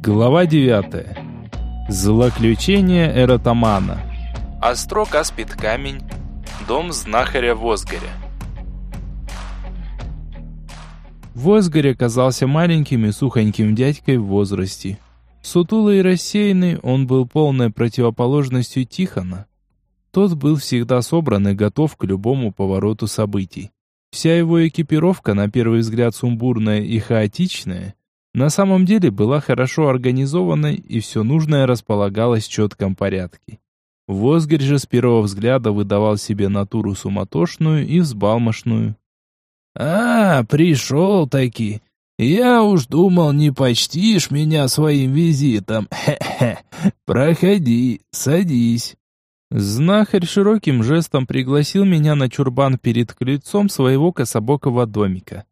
Глава 9. Злоключение эротомана. Острог аспид камень. Дом знахаря Возгоря. Возгорь оказался маленьким и сухоньким дядькой в возрасте. Сутулый и рассеянный, он был полной противоположностью Тихона. Тот был всегда собран и готов к любому повороту событий. Вся его экипировка, на первый взгляд сумбурная и хаотичная, на самом деле была хорошо организованной и все нужное располагалось в четком порядке. Возгорь же с первого взгляда выдавал себе натуру суматошную и взбалмошную. «А, пришел-таки! Я уж думал, не почтишь меня своим визитом. Хе-хе! Проходи, садись!» Знахарь широким жестом пригласил меня на чурбан перед крыльцом своего кособокого домика.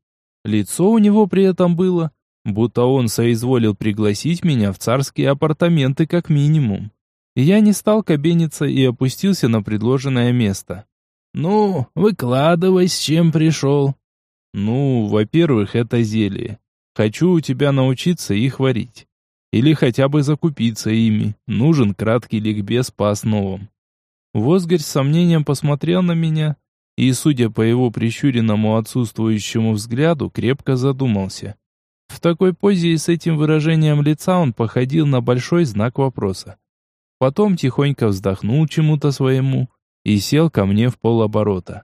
Лицо у него при этом было, будто он соизволил пригласить меня в царские апартаменты как минимум. Я не стал кабениться и опустился на предложенное место. «Ну, выкладывай, с чем пришел». «Ну, во-первых, это зелье. Хочу у тебя научиться их варить. Или хотя бы закупиться ими. Нужен краткий ликбез по основам». Возгорь с сомнением посмотрел на меня и, судя по его прищуренному отсутствующему взгляду, крепко задумался. В такой позе и с этим выражением лица он походил на большой знак вопроса. Потом тихонько вздохнул чему-то своему и сел ко мне в полоборота.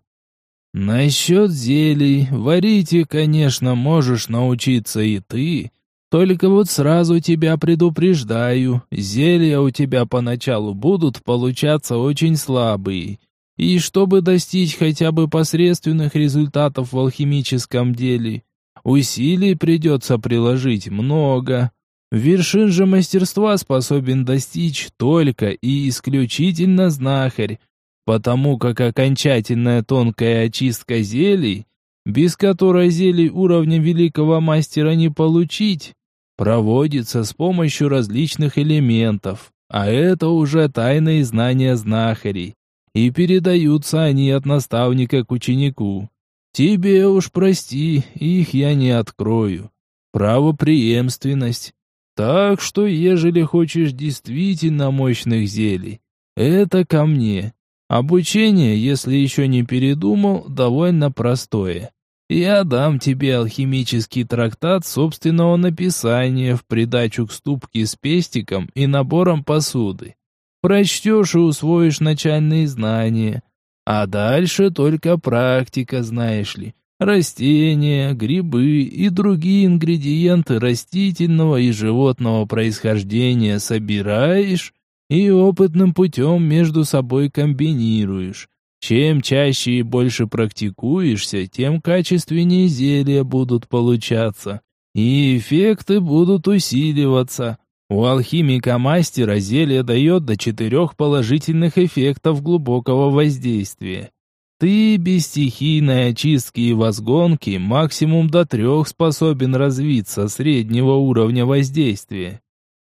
«Насчет зелий, варите, конечно, можешь научиться и ты, только вот сразу тебя предупреждаю, зелья у тебя поначалу будут получаться очень слабые, и чтобы достичь хотя бы посредственных результатов в алхимическом деле, Усилий придется приложить много. Вершин же мастерства способен достичь только и исключительно знахарь, потому как окончательная тонкая очистка зелий, без которой зелий уровня великого мастера не получить, проводится с помощью различных элементов, а это уже тайные знания знахарей, и передаются они от наставника к ученику. Тебе уж прости, их я не открою. Правопреемственность. Так что, ежели хочешь действительно мощных зелий, это ко мне. Обучение, если еще не передумал, довольно простое. Я дам тебе алхимический трактат собственного написания в придачу к ступке с пестиком и набором посуды. Прочтешь и усвоишь начальные знания, а дальше только практика, знаешь ли. Растения, грибы и другие ингредиенты растительного и животного происхождения собираешь и опытным путем между собой комбинируешь. Чем чаще и больше практикуешься, тем качественнее зелья будут получаться, и эффекты будут усиливаться. У алхимика-мастера зелье дает до четырех положительных эффектов глубокого воздействия. Ты без стихийной очистки и возгонки максимум до трех способен развиться среднего уровня воздействия.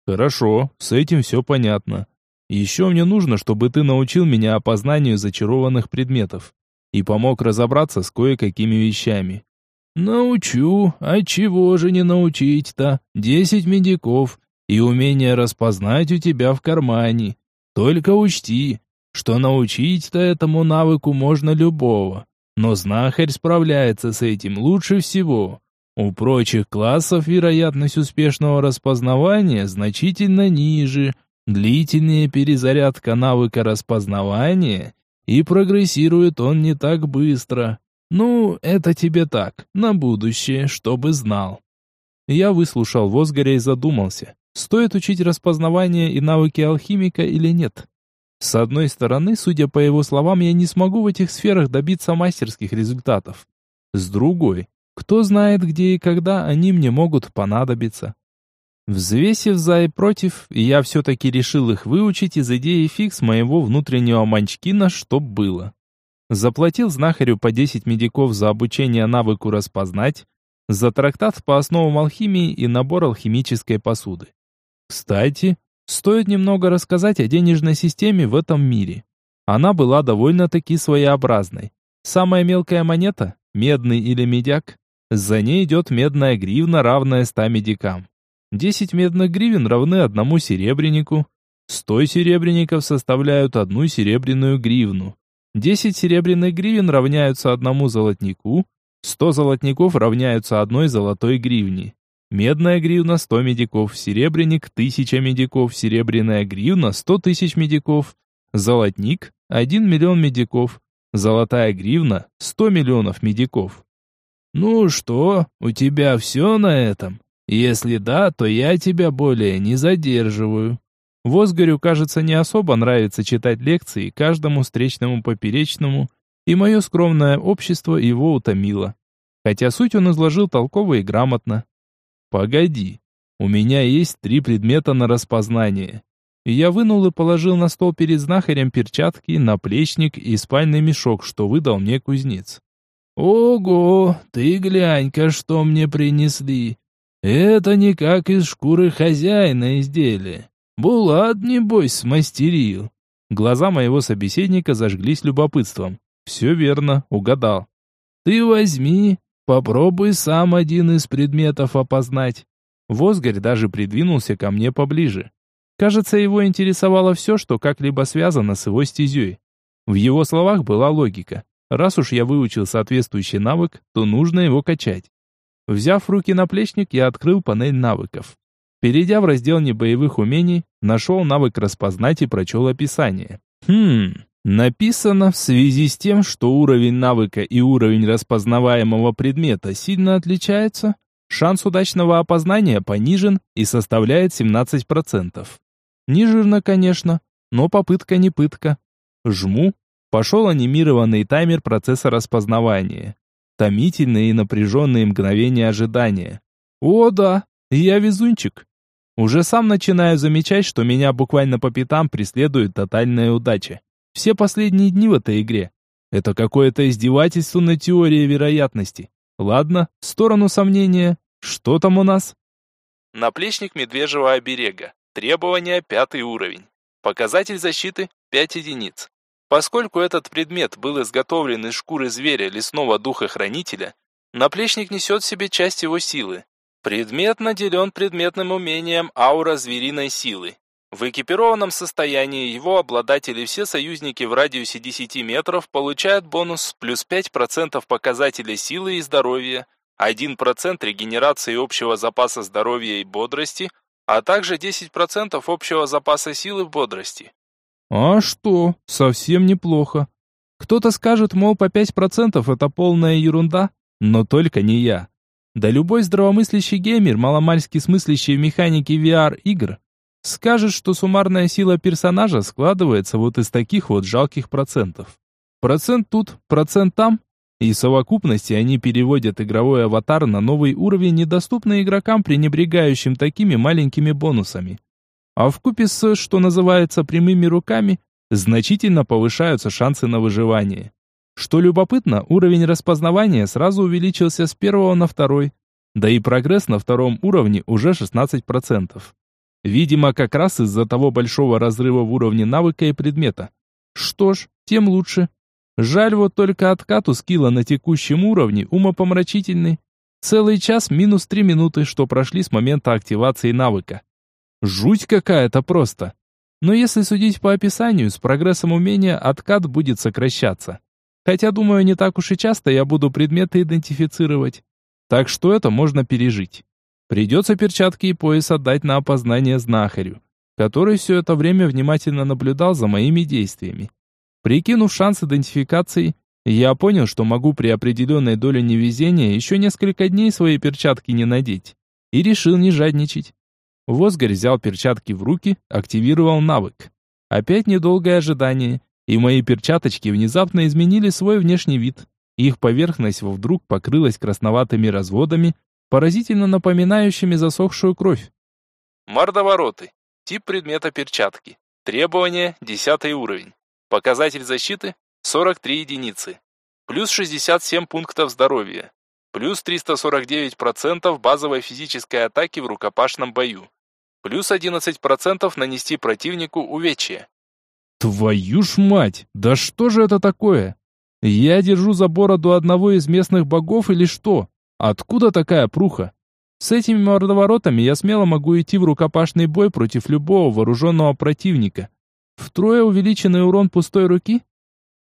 Хорошо, с этим все понятно. Еще мне нужно, чтобы ты научил меня опознанию зачарованных предметов и помог разобраться с кое-какими вещами. Научу, а чего же не научить-то? Десять медиков, и умение распознать у тебя в кармане. Только учти, что научить-то этому навыку можно любого, но знахарь справляется с этим лучше всего. У прочих классов вероятность успешного распознавания значительно ниже, длительнее перезарядка навыка распознавания, и прогрессирует он не так быстро. Ну, это тебе так, на будущее, чтобы знал. Я выслушал Возгоря и задумался. Стоит учить распознавание и навыки алхимика или нет? С одной стороны, судя по его словам, я не смогу в этих сферах добиться мастерских результатов. С другой, кто знает, где и когда они мне могут понадобиться. Взвесив за и против, я все-таки решил их выучить из идеи фикс моего внутреннего манчкина, чтоб было. Заплатил знахарю по 10 медиков за обучение навыку распознать, за трактат по основам алхимии и набор алхимической посуды. Кстати, стоит немного рассказать о денежной системе в этом мире. Она была довольно-таки своеобразной. Самая мелкая монета, медный или медяк, за ней идет медная гривна, равная 100 медикам. 10 медных гривен равны одному серебрянику. 100 серебряников составляют одну серебряную гривну. 10 серебряных гривен равняются одному золотнику, 100 золотников равняются одной золотой гривне. Медная гривна – 100 медиков, серебряник – 1000 медиков, серебряная гривна – 100 тысяч медиков, золотник – 1 миллион медиков, золотая гривна – 100 миллионов медиков. «Ну что, у тебя все на этом? Если да, то я тебя более не задерживаю». Возгорю, кажется, не особо нравится читать лекции каждому встречному поперечному, и мое скромное общество его утомило. Хотя суть он изложил толково и грамотно. «Погоди, у меня есть три предмета на распознание». Я вынул и положил на стол перед знахарем перчатки, наплечник и спальный мешок, что выдал мне кузнец. «Ого, ты глянь-ка, что мне принесли! Это не как из шкуры хозяина изделие. Булат, небось, смастерил». Глаза моего собеседника зажглись любопытством. «Все верно, угадал». «Ты возьми, попробуй сам один из предметов опознать». Возгорь даже придвинулся ко мне поближе. Кажется, его интересовало все, что как-либо связано с его стезей. В его словах была логика. Раз уж я выучил соответствующий навык, то нужно его качать. Взяв руки наплечник, я открыл панель навыков. Перейдя в раздел небоевых умений, нашел навык распознать и прочел описание. Хм, написано в связи с тем, что уровень навыка и уровень распознаваемого предмета сильно отличаются, шанс удачного опознания понижен и составляет 17%. Не жирно, конечно, но попытка не пытка. Жму, Пошел анимированный таймер процесса распознавания. Томительные и напряженные мгновения ожидания. О да, я везунчик. Уже сам начинаю замечать, что меня буквально по пятам преследует тотальная удача. Все последние дни в этой игре. Это какое-то издевательство на теории вероятности. Ладно, в сторону сомнения. Что там у нас? Наплечник медвежьего оберега. Требования пятый уровень. Показатель защиты 5 единиц. Поскольку этот предмет был изготовлен из шкуры зверя лесного духа-хранителя, наплечник несет в себе часть его силы. Предмет наделен предметным умением аура звериной силы. В экипированном состоянии его обладатели все союзники в радиусе 10 метров получают бонус плюс 5% показателя силы и здоровья, 1% регенерации общего запаса здоровья и бодрости, а также 10% общего запаса силы в бодрости. А что, совсем неплохо. Кто-то скажет, мол, по 5% это полная ерунда, но только не я. Да любой здравомыслящий геймер, маломальски смыслящий в механике VR-игр, скажет, что суммарная сила персонажа складывается вот из таких вот жалких процентов. Процент тут, процент там, и в совокупности они переводят игровой аватар на новый уровень, недоступный игрокам, пренебрегающим такими маленькими бонусами а в купе с, что называется, прямыми руками, значительно повышаются шансы на выживание. Что любопытно, уровень распознавания сразу увеличился с первого на второй, да и прогресс на втором уровне уже 16%. Видимо, как раз из-за того большого разрыва в уровне навыка и предмета. Что ж, тем лучше. Жаль вот только откат у скилла на текущем уровне умопомрачительный. Целый час минус 3 минуты, что прошли с момента активации навыка. Жуть какая-то просто. Но если судить по описанию, с прогрессом умения откат будет сокращаться. Хотя, думаю, не так уж и часто я буду предметы идентифицировать. Так что это можно пережить. Придется перчатки и пояс отдать на опознание знахарю, который все это время внимательно наблюдал за моими действиями. Прикинув шанс идентификации, я понял, что могу при определенной доле невезения еще несколько дней свои перчатки не надеть. И решил не жадничать. Возгорь взял перчатки в руки, активировал навык. Опять недолгое ожидание, и мои перчаточки внезапно изменили свой внешний вид. Их поверхность вдруг покрылась красноватыми разводами, поразительно напоминающими засохшую кровь. Мордовороты. Тип предмета перчатки. Требования 10 уровень. Показатель защиты 43 единицы. Плюс 67 пунктов здоровья. Плюс 349% базовой физической атаки в рукопашном бою. Плюс 11% нанести противнику увечья. Твою ж мать! Да что же это такое? Я держу за бороду одного из местных богов или что? Откуда такая пруха? С этими мордоворотами я смело могу идти в рукопашный бой против любого вооруженного противника. Втрое увеличенный урон пустой руки?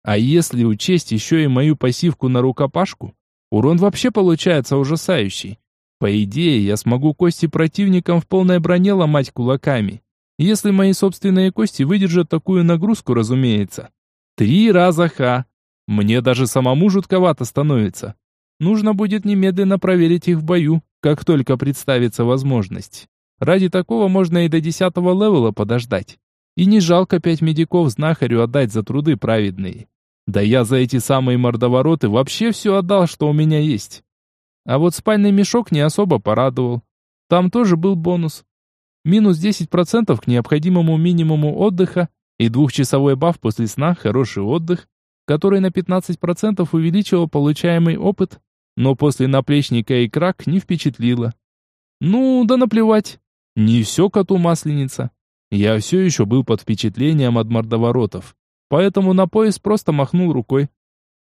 А если учесть еще и мою пассивку на рукопашку, урон вообще получается ужасающий. По идее, я смогу кости противникам в полной броне ломать кулаками. Если мои собственные кости выдержат такую нагрузку, разумеется. Три раза ха. Мне даже самому жутковато становится. Нужно будет немедленно проверить их в бою, как только представится возможность. Ради такого можно и до десятого левела подождать. И не жалко пять медиков знахарю отдать за труды праведные. Да я за эти самые мордовороты вообще все отдал, что у меня есть. А вот спальный мешок не особо порадовал. Там тоже был бонус. Минус 10% к необходимому минимуму отдыха и двухчасовой баф после сна «Хороший отдых», который на 15% увеличивал получаемый опыт, но после наплечника и крак не впечатлило. Ну, да наплевать. Не все коту масленица. Я все еще был под впечатлением от мордоворотов, поэтому на пояс просто махнул рукой.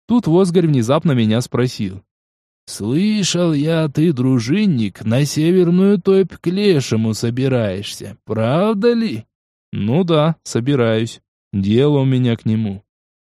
Тут Возгарь внезапно меня спросил. «Слышал я, ты, дружинник, на северную топь к лешему собираешься, правда ли?» «Ну да, собираюсь. Дело у меня к нему».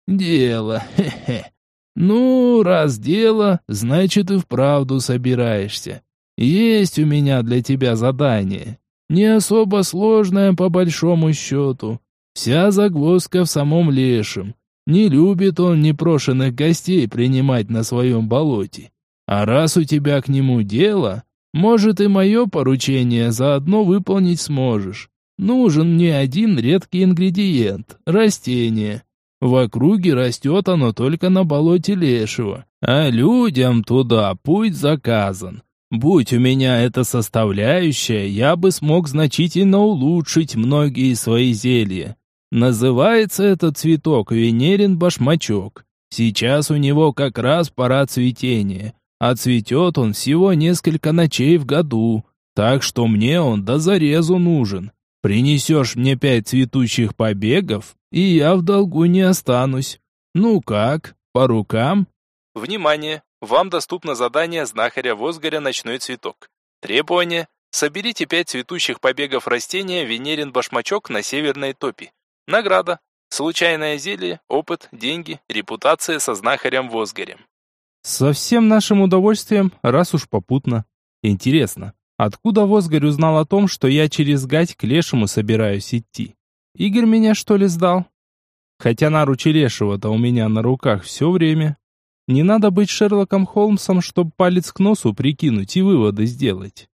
«Дело, хе-хе. Ну, раз дело, значит и вправду собираешься. Есть у меня для тебя задание. Не особо сложное по большому счету. Вся загвоздка в самом лешем. Не любит он непрошенных гостей принимать на своем болоте. А раз у тебя к нему дело, может и мое поручение заодно выполнить сможешь. Нужен мне один редкий ингредиент – растение. В округе растет оно только на болоте Лешего, а людям туда путь заказан. Будь у меня эта составляющая, я бы смог значительно улучшить многие свои зелья. Называется этот цветок Венерин башмачок. Сейчас у него как раз пора цветения а цветет он всего несколько ночей в году, так что мне он до зарезу нужен. Принесешь мне пять цветущих побегов, и я в долгу не останусь. Ну как, по рукам?» Внимание! Вам доступно задание знахаря Возгоря «Ночной цветок». Требование – соберите пять цветущих побегов растения Венерин башмачок на северной топи. Награда – случайное зелье, опыт, деньги, репутация со знахарем Возгорем. Со всем нашим удовольствием, раз уж попутно. Интересно, откуда Возгорь узнал о том, что я через гать к Лешему собираюсь идти? Игорь меня что ли сдал? Хотя наручи Лешего-то у меня на руках все время. Не надо быть Шерлоком Холмсом, чтобы палец к носу прикинуть и выводы сделать.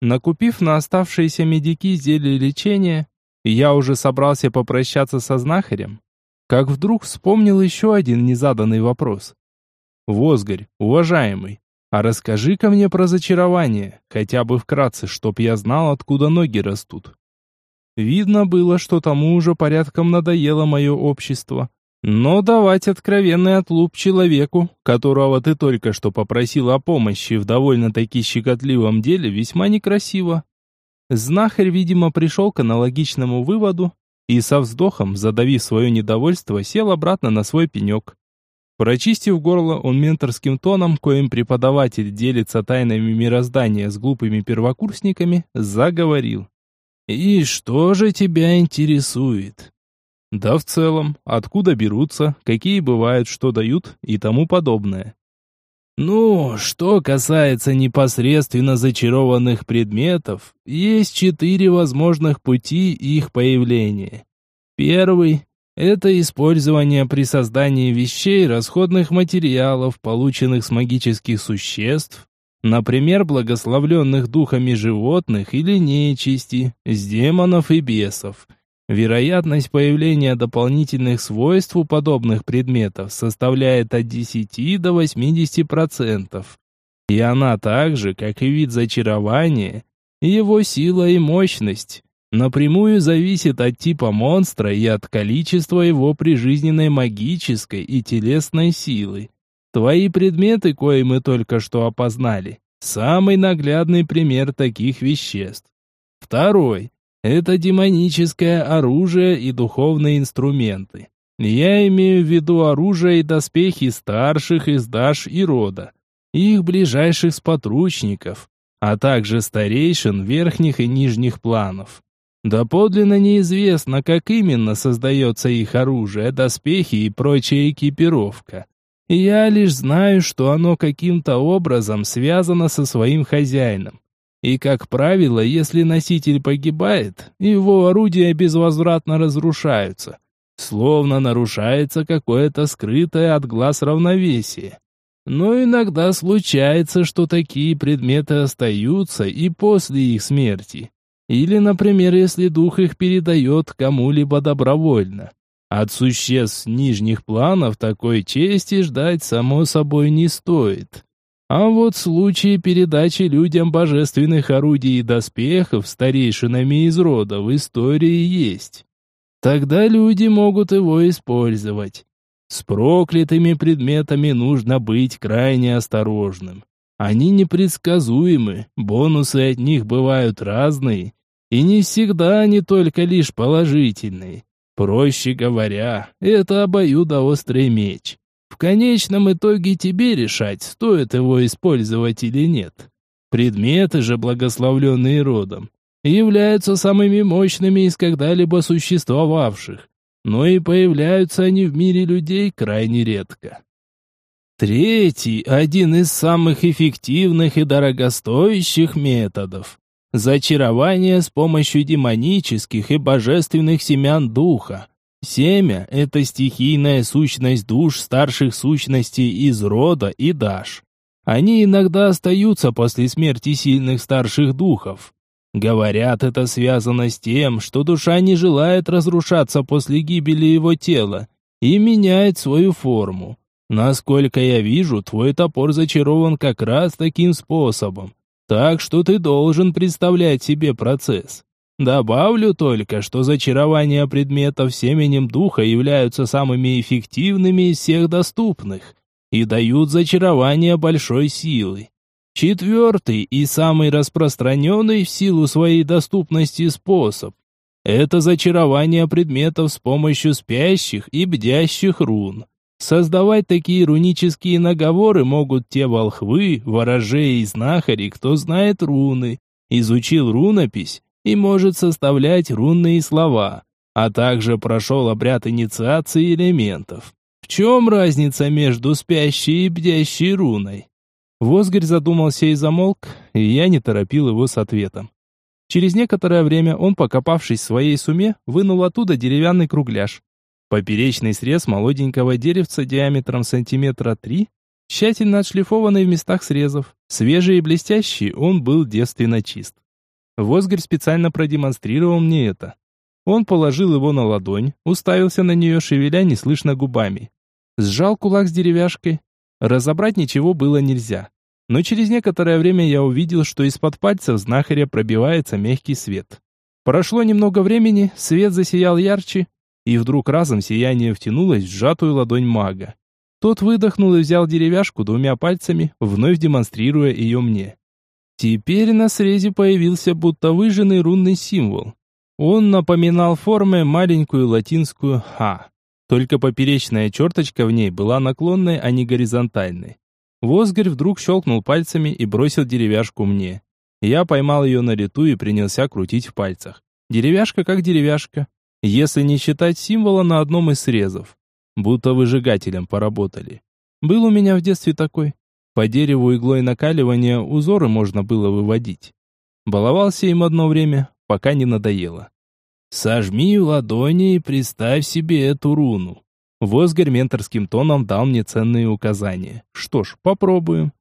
Накупив на оставшиеся медики зелье лечения, я уже собрался попрощаться со знахарем, как вдруг вспомнил еще один незаданный вопрос. Возгорь, уважаемый, а расскажи-ка мне про зачарование, хотя бы вкратце, чтоб я знал, откуда ноги растут. Видно было, что тому уже порядком надоело мое общество. Но давать откровенный отлуп человеку, которого ты только что попросил о помощи в довольно-таки щекотливом деле, весьма некрасиво. Знахарь, видимо, пришел к аналогичному выводу и со вздохом, задавив свое недовольство, сел обратно на свой пенек. Прочистив горло, он менторским тоном, коим преподаватель делится тайнами мироздания с глупыми первокурсниками, заговорил. «И что же тебя интересует?» «Да в целом, откуда берутся, какие бывают, что дают и тому подобное». «Ну, что касается непосредственно зачарованных предметов, есть четыре возможных пути их появления. Первый это использование при создании вещей расходных материалов, полученных с магических существ, например, благословленных духами животных или нечисти, с демонов и бесов. Вероятность появления дополнительных свойств у подобных предметов составляет от 10 до 80%. И она также, как и вид зачарования, его сила и мощность напрямую зависит от типа монстра и от количества его прижизненной магической и телесной силы. Твои предметы, кои мы только что опознали, самый наглядный пример таких веществ. Второй – это демоническое оружие и духовные инструменты. Я имею в виду оружие и доспехи старших из Даш и рода, их ближайших сподручников, а также старейшин верхних и нижних планов. Доподлинно неизвестно, как именно создается их оружие, доспехи и прочая экипировка. Я лишь знаю, что оно каким-то образом связано со своим хозяином. И, как правило, если носитель погибает, его орудия безвозвратно разрушаются. Словно нарушается какое-то скрытое от глаз равновесие. Но иногда случается, что такие предметы остаются и после их смерти. Или, например, если дух их передает кому-либо добровольно. От существ нижних планов такой чести ждать, само собой, не стоит. А вот случаи передачи людям божественных орудий и доспехов старейшинами из рода в истории есть. Тогда люди могут его использовать. С проклятыми предметами нужно быть крайне осторожным. Они непредсказуемы, бонусы от них бывают разные, и не всегда они только лишь положительные. Проще говоря, это обоюдоострый меч. В конечном итоге тебе решать, стоит его использовать или нет. Предметы же, благословленные родом, являются самыми мощными из когда-либо существовавших, но и появляются они в мире людей крайне редко. Третий – один из самых эффективных и дорогостоящих методов. Зачарование с помощью демонических и божественных семян духа. Семя – это стихийная сущность душ старших сущностей из рода и даш. Они иногда остаются после смерти сильных старших духов. Говорят, это связано с тем, что душа не желает разрушаться после гибели его тела и меняет свою форму. Насколько я вижу, твой топор зачарован как раз таким способом. Так что ты должен представлять себе процесс. Добавлю только, что зачарования предметов семенем духа являются самыми эффективными из всех доступных и дают зачарование большой силы. Четвертый и самый распространенный в силу своей доступности способ – это зачарование предметов с помощью спящих и бдящих рун. Создавать такие рунические наговоры могут те волхвы, ворожеи и знахари, кто знает руны, изучил рунопись и может составлять рунные слова, а также прошел обряд инициации элементов. В чем разница между спящей и бдящей руной? Возгорь задумался и замолк, и я не торопил его с ответом. Через некоторое время он, покопавшись в своей суме, вынул оттуда деревянный кругляш. Поперечный срез молоденького деревца диаметром сантиметра три, тщательно отшлифованный в местах срезов. Свежий и блестящий, он был девственно чист. Возгорь специально продемонстрировал мне это. Он положил его на ладонь, уставился на нее, шевеля неслышно губами. Сжал кулак с деревяшкой, Разобрать ничего было нельзя. Но через некоторое время я увидел, что из-под пальцев знахаря пробивается мягкий свет. Прошло немного времени, свет засиял ярче, и вдруг разом сияние втянулось в сжатую ладонь мага. Тот выдохнул и взял деревяшку двумя пальцами, вновь демонстрируя ее мне. Теперь на срезе появился будто выжженный рунный символ. Он напоминал формой маленькую латинскую «Х». Только поперечная черточка в ней была наклонной, а не горизонтальной. Возгорь вдруг щелкнул пальцами и бросил деревяшку мне. Я поймал ее на лету и принялся крутить в пальцах. Деревяшка как деревяшка, если не считать символа на одном из срезов. Будто выжигателем поработали. Был у меня в детстве такой. По дереву иглой накаливания узоры можно было выводить. Баловался им одно время, пока не надоело. Сожми ладони и представь себе эту руну. Возгорь менторским тоном дал мне ценные указания. Что ж, попробуем.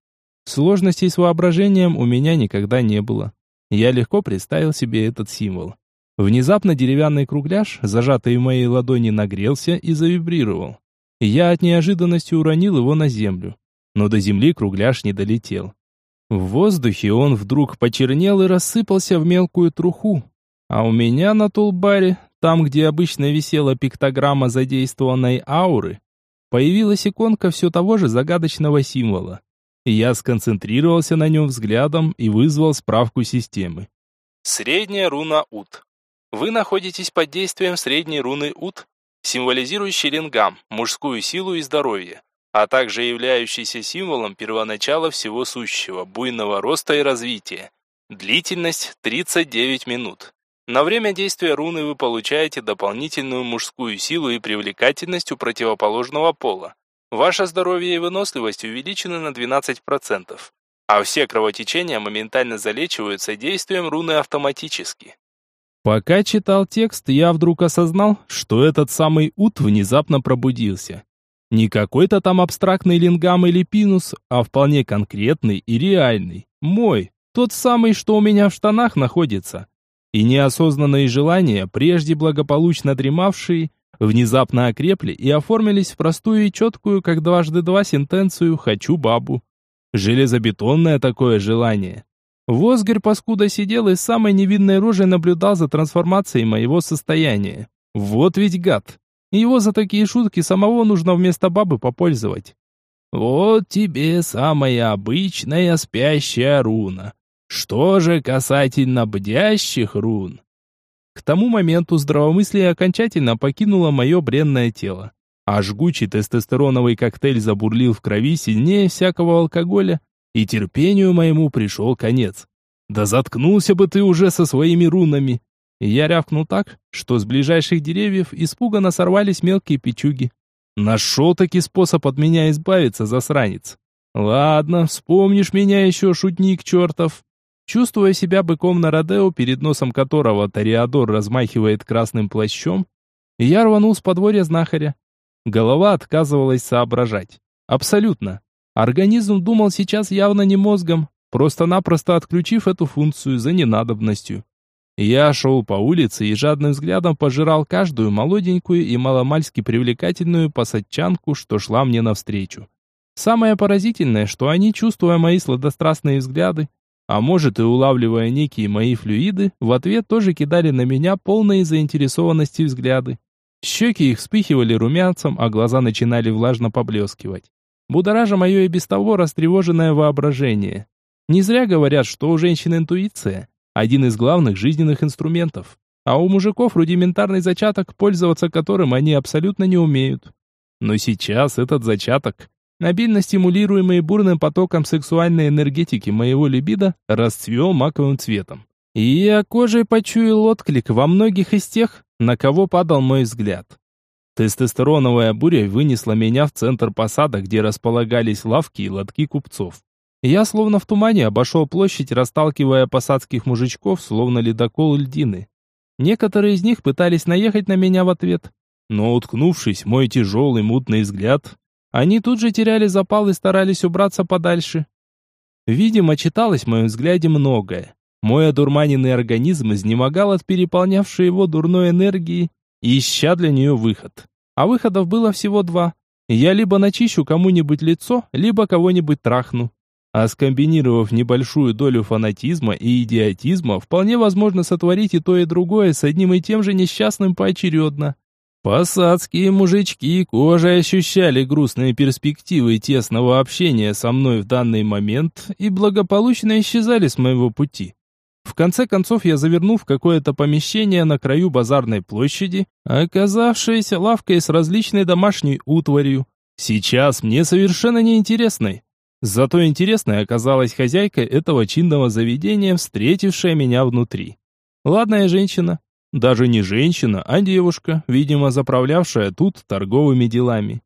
Сложностей с воображением у меня никогда не было. Я легко представил себе этот символ. Внезапно деревянный кругляш, зажатый в моей ладони, нагрелся и завибрировал. Я от неожиданности уронил его на землю. Но до земли кругляш не долетел. В воздухе он вдруг почернел и рассыпался в мелкую труху, а у меня на тулбаре, там, где обычно висела пиктограмма задействованной ауры, появилась иконка все того же загадочного символа. Я сконцентрировался на нем взглядом и вызвал справку системы. Средняя руна Ут. Вы находитесь под действием средней руны Ут, символизирующей лингам, мужскую силу и здоровье. а также являющийся символом первоначала всего сущего, буйного роста и развития. Длительность 39 минут. На время действия руны вы получаете дополнительную мужскую силу и привлекательность у противоположного пола. Ваше здоровье и выносливость увеличены на 12%, а все кровотечения моментально залечиваются действием руны автоматически. Пока читал текст, я вдруг осознал, что этот самый Ут внезапно пробудился. Не какой-то там абстрактный лингам или пинус, а вполне конкретный и реальный. Мой, тот самый, что у меня в штанах находится. И неосознанные желания, прежде благополучно дремавшие, внезапно окрепли и оформились в простую и четкую, как дважды два, сентенцию «хочу бабу». Железобетонное такое желание. Возгорь паскуда сидел и с самой невинной рожей наблюдал за трансформацией моего состояния. Вот ведь гад. Его за такие шутки самого нужно вместо бабы попользовать. Вот тебе самая обычная спящая руна. Что же касательно бдящих рун? К тому моменту здравомыслие окончательно покинуло мое бренное тело. А жгучий тестостероновый коктейль забурлил в крови сильнее всякого алкоголя, и терпению моему пришел конец. Да заткнулся бы ты уже со своими рунами. Я рявкнул так, что с ближайших деревьев испуганно сорвались мелкие печуги. Нашел-таки способ от меня избавиться, засранец. Ладно, вспомнишь меня еще, шутник чертов. Чувствуя себя быком на Родео, перед носом которого Тореадор размахивает красным плащом, я рванул с подворья знахаря. Голова отказывалась соображать. Абсолютно. Организм думал сейчас явно не мозгом, просто-напросто отключив эту функцию за ненадобностью. Я шел по улице и жадным взглядом пожирал каждую молоденькую и маломальски привлекательную посадчанку, что шла мне навстречу. Самое поразительное, что они, чувствуя мои сладострастные взгляды, а может и улавливая некие мои флюиды, в ответ тоже кидали на меня полные заинтересованности взгляды. Щеки их вспыхивали румянцем, а глаза начинали влажно поблескивать. Будоража мое и без того растревоженное воображение. Не зря говорят, что у женщин интуиция – один из главных жизненных инструментов, а у мужиков рудиментарный зачаток, пользоваться которым они абсолютно не умеют. Но сейчас этот зачаток обильно стимулируемый бурным потоком сексуальной энергетики моего либидо, расцвел маковым цветом. И я кожей почуял отклик во многих из тех, на кого падал мой взгляд. Тестостероновая буря вынесла меня в центр посада, где располагались лавки и лотки купцов. Я словно в тумане обошел площадь, расталкивая посадских мужичков, словно ледокол льдины. Некоторые из них пытались наехать на меня в ответ, но, уткнувшись мой тяжелый мутный взгляд, они тут же теряли запал и старались убраться подальше. Видимо, читалось в моем взгляде многое. Мой одурманенный организм изнемогал от переполнявшей его дурной энергии ища для нее выход. А выходов было всего два. Я либо начищу кому-нибудь лицо, либо кого-нибудь трахну. А скомбинировав небольшую долю фанатизма и идиотизма, вполне возможно сотворить и то, и другое с одним и тем же несчастным поочередно. Посадские мужички кожей ощущали грустные перспективы тесного общения со мной в данный момент и благополучно исчезали с моего пути. В конце концов я завернул в какое-то помещение на краю базарной площади, оказавшееся лавкой с различной домашней утварью. Сейчас мне совершенно неинтересной. Зато интересной оказалась хозяйка этого чинного заведения, встретившая меня внутри. Ладная женщина, даже не женщина, а девушка, видимо, заправлявшая тут торговыми делами.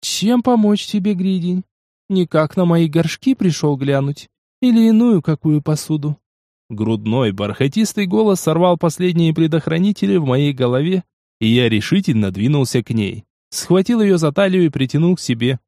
«Чем помочь тебе, Гридень? Никак на мои горшки пришел глянуть? Или иную какую посуду?» Грудной, бархатистый голос сорвал последние предохранители в моей голове, и я решительно двинулся к ней. Схватил ее за талию и притянул к себе.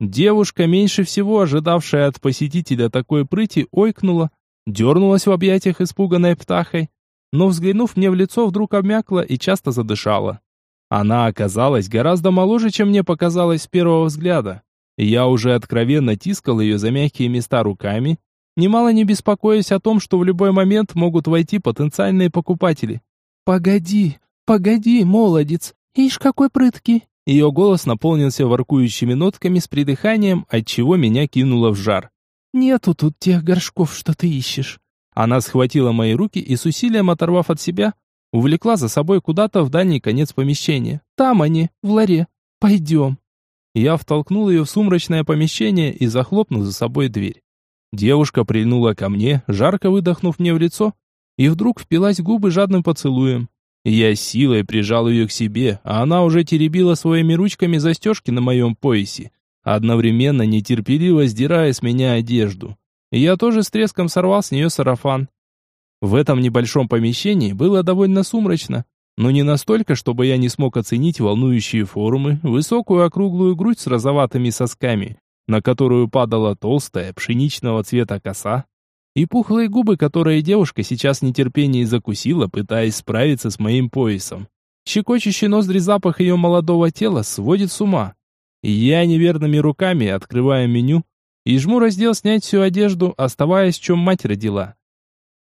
Девушка, меньше всего ожидавшая от посетителя такой прыти, ойкнула, дернулась в объятиях испуганной птахой, но, взглянув мне в лицо, вдруг обмякла и часто задышала. Она оказалась гораздо моложе, чем мне показалось с первого взгляда. Я уже откровенно тискал ее за мягкие места руками, немало не беспокоясь о том, что в любой момент могут войти потенциальные покупатели. «Погоди, погоди, молодец, ишь какой прыткий!» Ее голос наполнился воркующими нотками с придыханием, отчего меня кинуло в жар. «Нету тут тех горшков, что ты ищешь. Она схватила мои руки и с усилием оторвав от себя, увлекла за собой куда-то в дальний конец помещения. Там они, в ларе. Пойдем. Я втолкнул ее в сумрачное помещение и захлопнул за собой дверь. Девушка прильнула ко мне, жарко выдохнув мне в лицо, и вдруг впилась губы жадным поцелуем. Я силой прижал ее к себе, а она уже теребила своими ручками застежки на моем поясе, одновременно нетерпеливо сдирая с меня одежду. Я тоже с треском сорвал с нее сарафан. В этом небольшом помещении было довольно сумрачно, но не настолько, чтобы я не смог оценить волнующие формы, высокую округлую грудь с розоватыми сосками, на которую падала толстая пшеничного цвета коса, и пухлые губы, которые девушка сейчас в нетерпении закусила, пытаясь справиться с моим поясом. Щекочущий ноздри запах ее молодого тела сводит с ума. Я неверными руками открываю меню и жму раздел «Снять всю одежду», оставаясь в чем мать родила.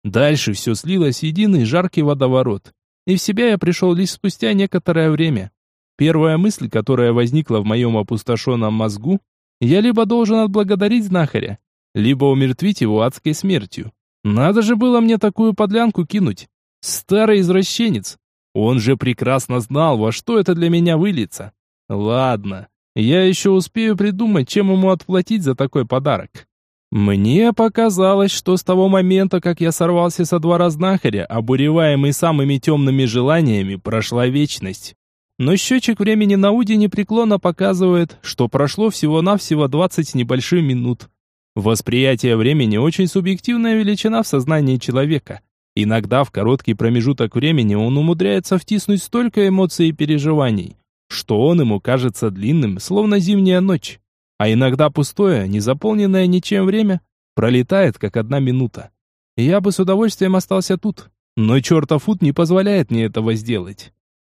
Дальше все слилось в единый жаркий водоворот и в себя я пришел лишь спустя некоторое время. Первая мысль, которая возникла в моем опустошенном мозгу, я либо должен отблагодарить знахаря, либо умертвить его адской смертью. Надо же было мне такую подлянку кинуть. Старый извращенец. Он же прекрасно знал, во что это для меня выльется. Ладно, я еще успею придумать, чем ему отплатить за такой подарок. Мне показалось, что с того момента, как я сорвался со двора знахаря, обуреваемый самыми темными желаниями, прошла вечность. Но счетчик времени на Уде непреклонно показывает, что прошло всего-навсего 20 с небольшим минут. Восприятие времени очень субъективная величина в сознании человека. Иногда в короткий промежуток времени он умудряется втиснуть столько эмоций и переживаний, что он ему кажется длинным, словно зимняя ночь. А иногда пустое, незаполненное ничем время пролетает, как одна минута. Я бы с удовольствием остался тут, но чертов фут не позволяет мне этого сделать.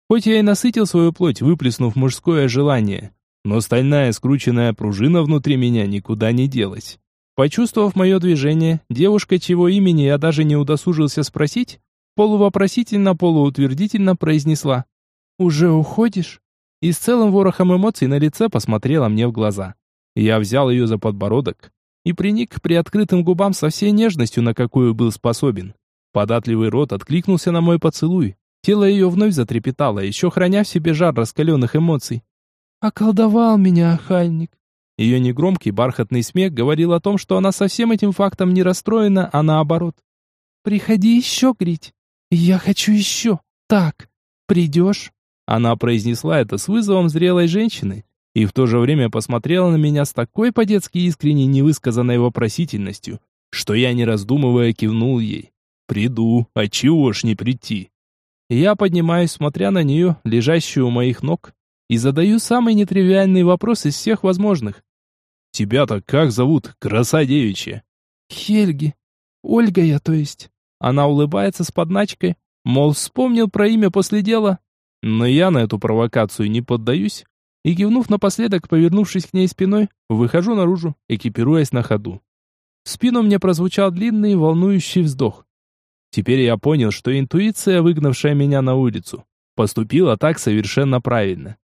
Хоть я и насытил свою плоть, выплеснув мужское желание, но стальная скрученная пружина внутри меня никуда не делась. Почувствовав мое движение, девушка, чего имени я даже не удосужился спросить, полувопросительно-полуутвердительно произнесла «Уже уходишь?» и с целым ворохом эмоций на лице посмотрела мне в глаза. Я взял ее за подбородок и приник к приоткрытым губам со всей нежностью, на какую был способен. Податливый рот откликнулся на мой поцелуй. Тело ее вновь затрепетало, еще храня в себе жар раскаленных эмоций. «Околдовал меня, охальник!» Ее негромкий бархатный смех говорил о том, что она со всем этим фактом не расстроена, а наоборот. «Приходи еще, Грить! Я хочу еще! Так, придешь?» Она произнесла это с вызовом зрелой женщины, и в то же время посмотрела на меня с такой по-детски искренней невысказанной вопросительностью, что я, не раздумывая, кивнул ей. «Приду, а чего ж не прийти?» Я поднимаюсь, смотря на нее, лежащую у моих ног, и задаю самый нетривиальный вопрос из всех возможных. «Тебя-то как зовут, краса девичья?» «Хельги. Ольга я, то есть». Она улыбается с подначкой, мол, вспомнил про имя после дела. Но я на эту провокацию не поддаюсь и, кивнув напоследок, повернувшись к ней спиной, выхожу наружу, экипируясь на ходу. В спину мне прозвучал длинный, волнующий вздох. Теперь я понял, что интуиция, выгнавшая меня на улицу, поступила так совершенно правильно.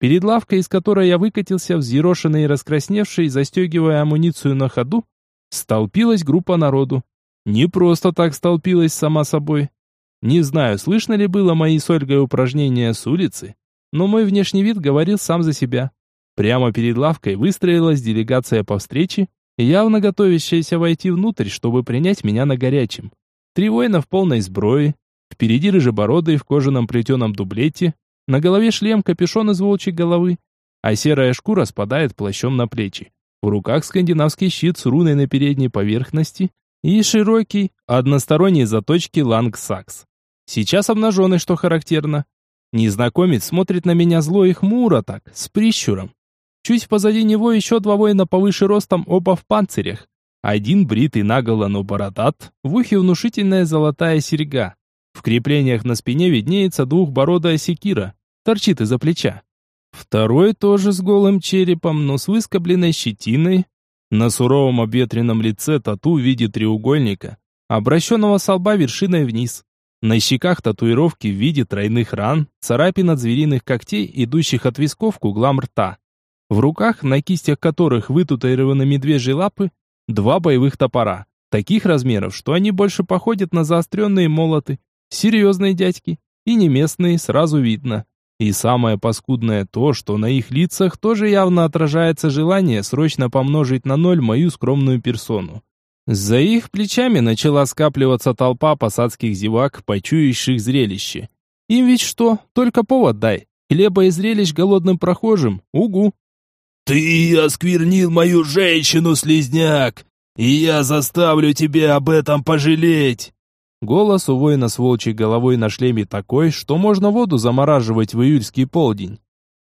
Перед лавкой, из которой я выкатился, взъерошенный и раскрасневший, застегивая амуницию на ходу, столпилась группа народу. Не просто так столпилась сама собой. Не знаю, слышно ли было мои с Ольгой упражнения с улицы, но мой внешний вид говорил сам за себя. Прямо перед лавкой выстроилась делегация по встрече, явно готовящаяся войти внутрь, чтобы принять меня на горячем. Три воина в полной сброе, впереди рыжебородый в кожаном плетеном дублете, на голове шлем, капюшон из волчьей головы, а серая шкура спадает плащом на плечи. В руках скандинавский щит с руной на передней поверхности и широкий, односторонний заточки лангсакс. Сейчас обнаженный, что характерно, Незнакомец смотрит на меня зло и хмуро так, с прищуром. Чуть позади него еще два воина повыше ростом, оба в панцирях. Один бритый наголо, но бородат, в ухе внушительная золотая серьга. В креплениях на спине виднеется двухбородая секира, торчит из-за плеча. Второй тоже с голым черепом, но с выскобленной щетиной. На суровом обветренном лице тату в виде треугольника, обращенного с лба вершиной вниз. На щеках татуировки в виде тройных ран, царапин от звериных когтей, идущих от висков к углам рта. В руках, на кистях которых вытатуированы медвежьи лапы, два боевых топора, таких размеров, что они больше походят на заостренные молоты. Серьезные дядьки, и не местные, сразу видно. И самое паскудное то, что на их лицах тоже явно отражается желание срочно помножить на ноль мою скромную персону. За их плечами начала скапливаться толпа посадских зевак, почуявших зрелище. Им ведь что, только повод дай. Хлеба и зрелищ голодным прохожим, угу. «Ты осквернил мою женщину, слезняк, и я заставлю тебя об этом пожалеть!» Голос у воина с волчьей головой на шлеме такой, что можно воду замораживать в июльский полдень.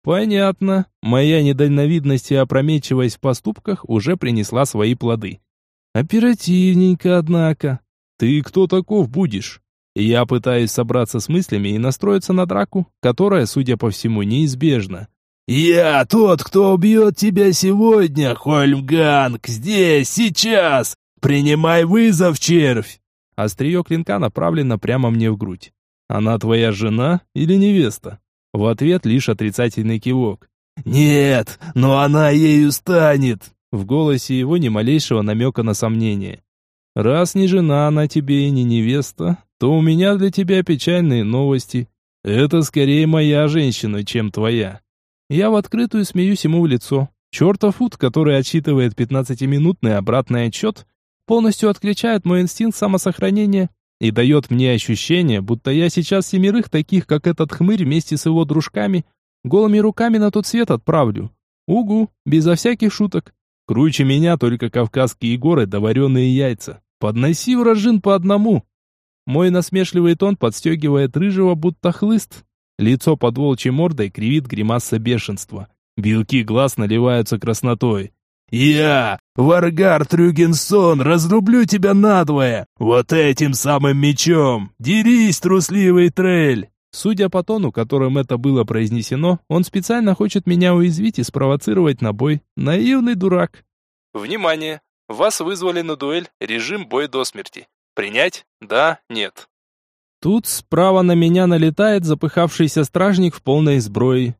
Понятно, моя недальновидность и опрометчивость в поступках уже принесла свои плоды. Оперативненько, однако. Ты кто таков будешь? Я пытаюсь собраться с мыслями и настроиться на драку, которая, судя по всему, неизбежна. «Я тот, кто убьет тебя сегодня, Хольмганг, здесь, сейчас! Принимай вызов, червь!» Острие клинка направлено прямо мне в грудь. «Она твоя жена или невеста?» В ответ лишь отрицательный кивок. «Нет, но она ею станет!» В голосе его ни малейшего намека на сомнение. «Раз не жена она тебе и не невеста, то у меня для тебя печальные новости. Это скорее моя женщина, чем твоя». Я в открытую смеюсь ему в лицо. Чертов фут, который отсчитывает 15-минутный обратный отчет, полностью отключает мой инстинкт самосохранения и дает мне ощущение, будто я сейчас семерых таких, как этот хмырь вместе с его дружками, голыми руками на тот свет отправлю. Угу, безо всяких шуток. Круче меня только кавказские горы да вареные яйца. Подноси вражин по одному. Мой насмешливый тон подстегивает рыжего, будто хлыст. Лицо под волчьей мордой кривит гримаса бешенства. Белки глаз наливаются краснотой. «Я, Варгар Трюгенсон, разрублю тебя надвое! Вот этим самым мечом! Дерись, трусливый трель!» Судя по тону, которым это было произнесено, он специально хочет меня уязвить и спровоцировать на бой. Наивный дурак. Внимание! Вас вызвали на дуэль, режим бой до смерти. Принять? Да, нет. Тут справа на меня налетает запыхавшийся стражник в полной сброе.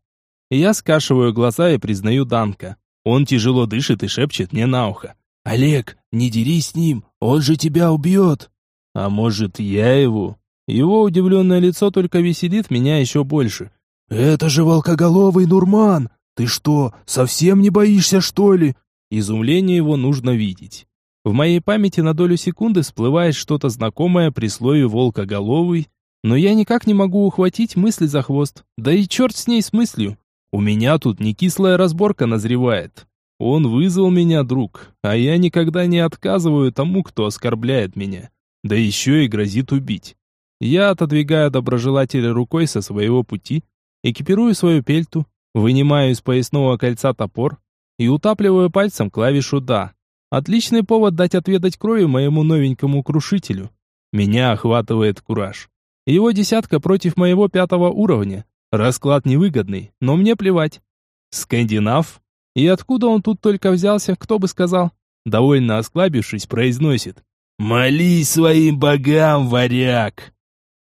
Я скашиваю глаза и признаю Данка. Он тяжело дышит и шепчет мне на ухо. «Олег, не дерись с ним, он же тебя убьет!» «А может, я его?» Его удивленное лицо только веселит меня еще больше. «Это же волкоголовый Нурман! Ты что, совсем не боишься, что ли?» Изумление его нужно видеть. В моей памяти на долю секунды всплывает что-то знакомое при слове «волкоголовый», но я никак не могу ухватить мысли за хвост. Да и черт с ней с мыслью. У меня тут не кислая разборка назревает. Он вызвал меня, друг, а я никогда не отказываю тому, кто оскорбляет меня. Да еще и грозит убить. Я отодвигаю доброжелателя рукой со своего пути, экипирую свою пельту, вынимаю из поясного кольца топор и утапливаю пальцем клавишу «Да». Отличный повод дать отведать крови моему новенькому крушителю. Меня охватывает кураж. Его десятка против моего пятого уровня. Расклад невыгодный, но мне плевать. Скандинав? И откуда он тут только взялся, кто бы сказал? Довольно осклабившись, произносит. «Молись своим богам, варяг!»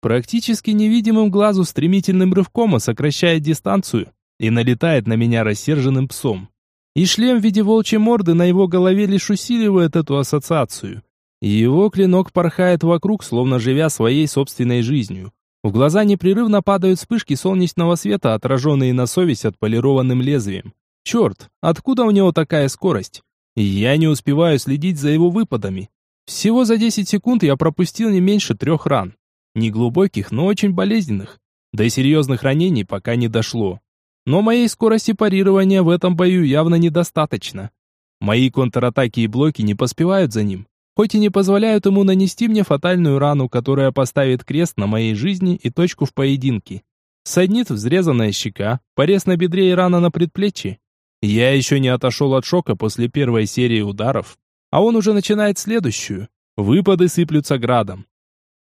Практически невидимым глазу стремительным рывком сокращает дистанцию и налетает на меня рассерженным псом. И шлем в виде волчьей морды на его голове лишь усиливает эту ассоциацию. Его клинок порхает вокруг, словно живя своей собственной жизнью. В глаза непрерывно падают вспышки солнечного света, отраженные на совесть отполированным лезвием. Черт, откуда у него такая скорость? Я не успеваю следить за его выпадами. Всего за 10 секунд я пропустил не меньше трех ран. Не глубоких, но очень болезненных. До серьезных ранений пока не дошло. Но моей скорости парирования в этом бою явно недостаточно. Мои контратаки и блоки не поспевают за ним, хоть и не позволяют ему нанести мне фатальную рану, которая поставит крест на моей жизни и точку в поединке. Саднит взрезанная щека, порез на бедре и рана на предплечье. Я еще не отошел от шока после первой серии ударов, а он уже начинает следующую. Выпады сыплются градом.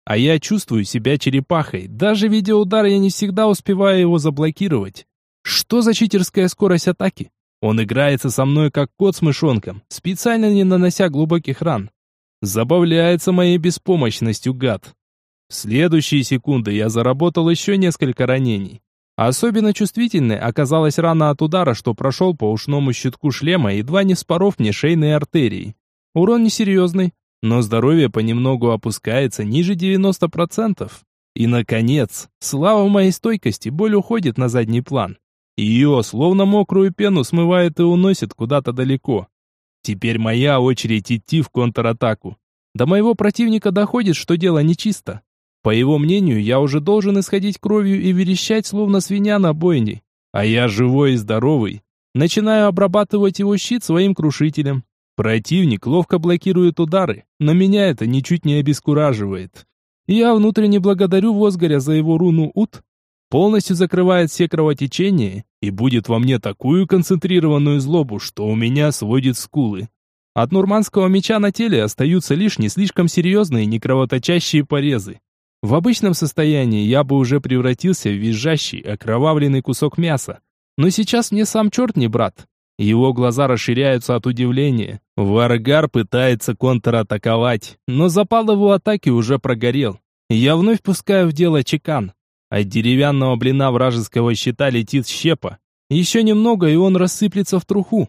А я чувствую себя черепахой. Даже видя удар, я не всегда успеваю его заблокировать. Что за читерская скорость атаки? Он играется со мной как кот с мышонком, специально не нанося глубоких ран. Забавляется моей беспомощностью, гад. В следующие секунды я заработал еще несколько ранений. Особенно чувствительной оказалась рана от удара, что прошел по ушному щитку шлема, едва не споров мне шейные артерии. Урон несерьезный, но здоровье понемногу опускается ниже 90%. И, наконец, слава моей стойкости, боль уходит на задний план. Ее, словно мокрую пену, смывает и уносит куда-то далеко. Теперь моя очередь идти в контратаку. До моего противника доходит, что дело нечисто. По его мнению, я уже должен исходить кровью и верещать, словно свинья на бойне. А я живой и здоровый. Начинаю обрабатывать его щит своим крушителем. Противник ловко блокирует удары, но меня это ничуть не обескураживает. Я внутренне благодарю Возгоря за его руну Ут, полностью закрывает все кровотечения и будет во мне такую концентрированную злобу, что у меня сводит скулы. От нурманского меча на теле остаются лишь не слишком серьезные некровоточащие порезы. В обычном состоянии я бы уже превратился в визжащий, окровавленный кусок мяса. Но сейчас мне сам черт не брат. Его глаза расширяются от удивления. Варгар пытается контратаковать, но запал его атаки уже прогорел. Я вновь пускаю в дело чекан. От деревянного блина вражеского щита летит щепа. Еще немного, и он рассыплется в труху.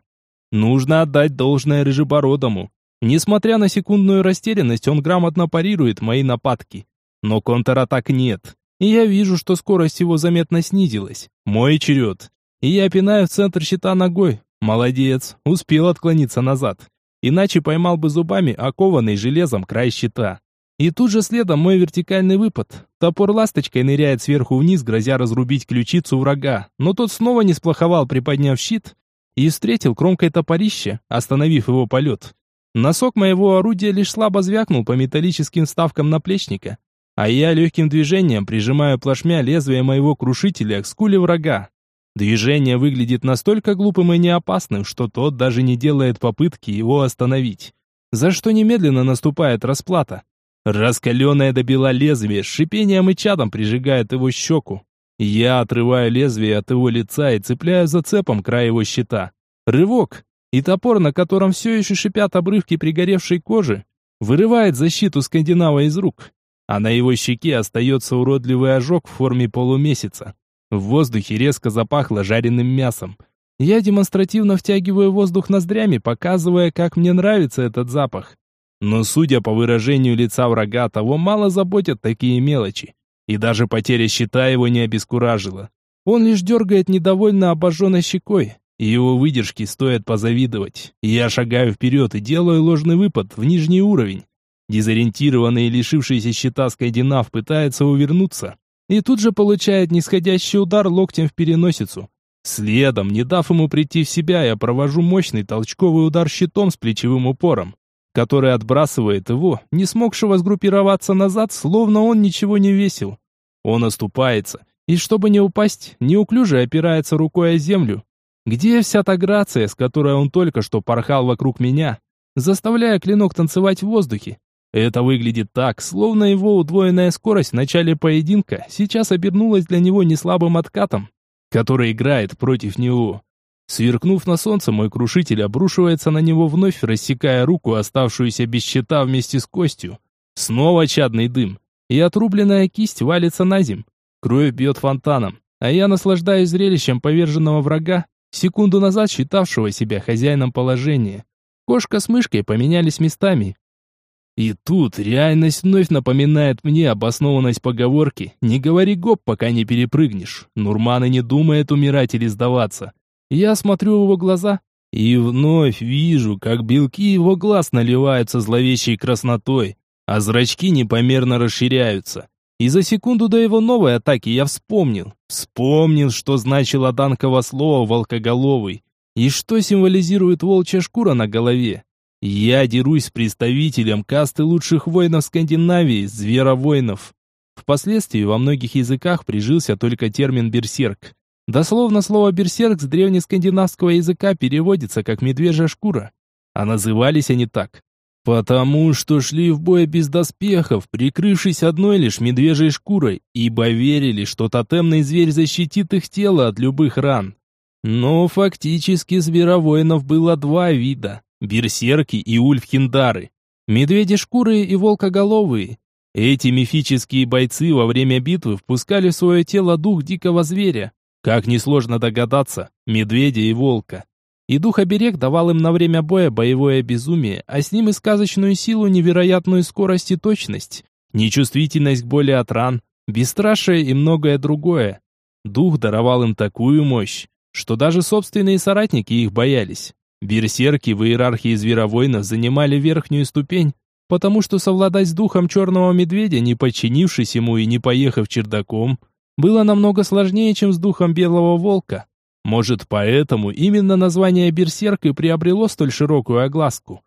Нужно отдать должное Рыжебородому. Несмотря на секундную растерянность, он грамотно парирует мои нападки. Но контратак нет. И я вижу, что скорость его заметно снизилась. Мой черед. И я пинаю в центр щита ногой. Молодец, успел отклониться назад. Иначе поймал бы зубами окованный железом край щита. И тут же следом мой вертикальный выпад. Топор ласточкой ныряет сверху вниз, грозя разрубить ключицу врага. Но тот снова не сплоховал, приподняв щит, и встретил кромкой топорища, остановив его полет. Носок моего орудия лишь слабо звякнул по металлическим вставкам наплечника, а я легким движением прижимаю плашмя лезвие моего крушителя к скуле врага. Движение выглядит настолько глупым и неопасным, что тот даже не делает попытки его остановить. За что немедленно наступает расплата. Раскаленное добила лезвие, шипением и чадом прижигает его щеку. Я отрываю лезвие от его лица и цепляю зацепом край его щита. Рывок, и топор, на котором все еще шипят обрывки пригоревшей кожи, вырывает защиту скандинава из рук, а на его щеке остается уродливый ожог в форме полумесяца. В воздухе резко запахло жареным мясом. Я демонстративно втягиваю воздух ноздрями, показывая, как мне нравится этот запах. Но, судя по выражению лица врага, того мало заботят такие мелочи. И даже потеря щита его не обескуражила. Он лишь дергает недовольно обожженной щекой, и его выдержки стоит позавидовать. Я шагаю вперед и делаю ложный выпад в нижний уровень. Дезориентированный и лишившийся щита скандинав пытается увернуться, и тут же получает нисходящий удар локтем в переносицу. Следом, не дав ему прийти в себя, я провожу мощный толчковый удар щитом с плечевым упором, который отбрасывает его, не смогшего сгруппироваться назад, словно он ничего не весил. Он оступается, и чтобы не упасть, неуклюже опирается рукой о землю. Где вся та грация, с которой он только что порхал вокруг меня, заставляя клинок танцевать в воздухе? Это выглядит так, словно его удвоенная скорость в начале поединка сейчас обернулась для него неслабым откатом, который играет против него. Сверкнув на солнце, мой крушитель обрушивается на него вновь, рассекая руку, оставшуюся без щита вместе с костью. Снова чадный дым, и отрубленная кисть валится на земь. Кровь бьет фонтаном, а я наслаждаюсь зрелищем поверженного врага, секунду назад считавшего себя хозяином положения. Кошка с мышкой поменялись местами, и тут реальность вновь напоминает мне обоснованность поговорки «Не говори гоп, пока не перепрыгнешь». Нурман и не думает умирать или сдаваться. Я смотрю в его глаза и вновь вижу, как белки его глаз наливаются зловещей краснотой, а зрачки непомерно расширяются. И за секунду до его новой атаки я вспомнил. Вспомнил, что значило данково слово «волкоголовый» и что символизирует волчья шкура на голове. Я дерусь с представителем касты лучших воинов Скандинавии, зверовоинов. Впоследствии во многих языках прижился только термин «берсерк». Дословно слово «берсерк» с древнескандинавского языка переводится как «медвежья шкура». А назывались они так. Потому что шли в бой без доспехов, прикрывшись одной лишь медвежьей шкурой, ибо верили, что тотемный зверь защитит их тело от любых ран. Но фактически зверовоинов было два вида берсерки и ульфхиндары, медведи шкуры и волкоголовые. Эти мифические бойцы во время битвы впускали в свое тело дух дикого зверя, как несложно догадаться, медведя и волка. И дух-оберег давал им на время боя боевое безумие, а с ним и сказочную силу, невероятную скорость и точность, нечувствительность к боли от ран, бесстрашие и многое другое. Дух даровал им такую мощь, что даже собственные соратники их боялись. Берсерки в иерархии зверовойнов занимали верхнюю ступень, потому что совладать с духом черного медведя, не подчинившись ему и не поехав чердаком, было намного сложнее, чем с духом белого волка. Может, поэтому именно название берсерк и приобрело столь широкую огласку.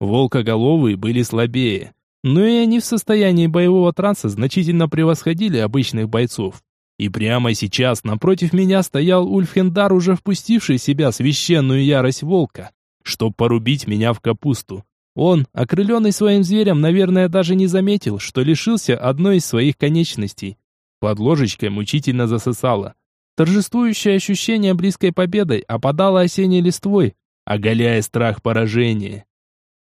Волкоголовые были слабее, но и они в состоянии боевого транса значительно превосходили обычных бойцов. И прямо сейчас напротив меня стоял Ульфхендар, уже впустивший в себя священную ярость волка, чтоб порубить меня в капусту. Он, окрыленный своим зверем, наверное, даже не заметил, что лишился одной из своих конечностей. Под ложечкой мучительно засосало. Торжествующее ощущение близкой победы опадало осенней листвой, оголяя страх поражения.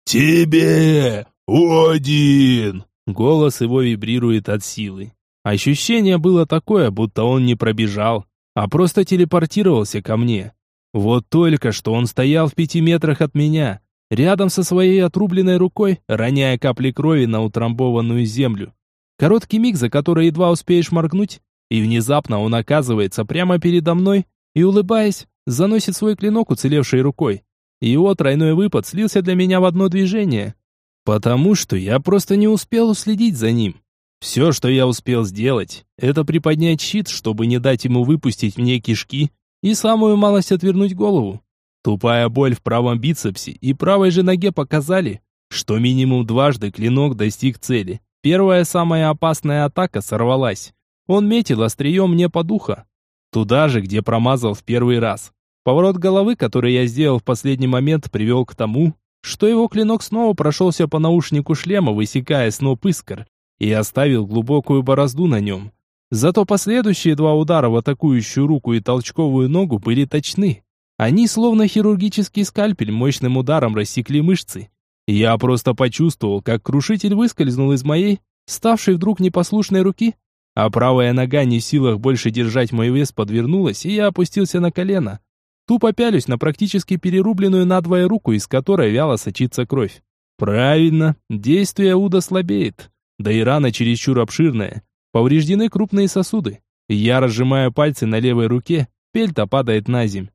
«Тебе! Один!» Голос его вибрирует от силы. Ощущение было такое, будто он не пробежал, а просто телепортировался ко мне. Вот только что он стоял в пяти метрах от меня, рядом со своей отрубленной рукой, роняя капли крови на утрамбованную землю. Короткий миг, за который едва успеешь моргнуть, и внезапно он оказывается прямо передо мной и, улыбаясь, заносит свой клинок уцелевшей рукой. Его тройной выпад слился для меня в одно движение, потому что я просто не успел уследить за ним. Все, что я успел сделать, это приподнять щит, чтобы не дать ему выпустить мне кишки и самую малость отвернуть голову. Тупая боль в правом бицепсе и правой же ноге показали, что минимум дважды клинок достиг цели. Первая самая опасная атака сорвалась. Он метил острием мне по духу. Туда же, где промазал в первый раз. Поворот головы, который я сделал в последний момент, привел к тому, что его клинок снова прошелся по наушнику шлема, высекая сноп искр, и оставил глубокую борозду на нем. Зато последующие два удара в атакующую руку и толчковую ногу были точны. Они, словно хирургический скальпель, мощным ударом рассекли мышцы. Я просто почувствовал, как крушитель выскользнул из моей, ставшей вдруг непослушной руки, а правая нога не в силах больше держать мой вес подвернулась, и я опустился на колено. Тупо пялюсь на практически перерубленную надвое руку, из которой вяло сочится кровь. Правильно, действие Уда слабеет. Да и рана чересчур обширная. Повреждены крупные сосуды. Я разжимаю пальцы на левой руке, пельта падает на земь.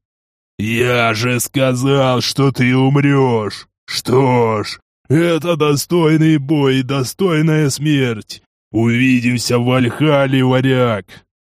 «Я же сказал, что ты умрешь! Что ж, это достойный бой и достойная смерть! Увидимся в Вальхале, варяг!»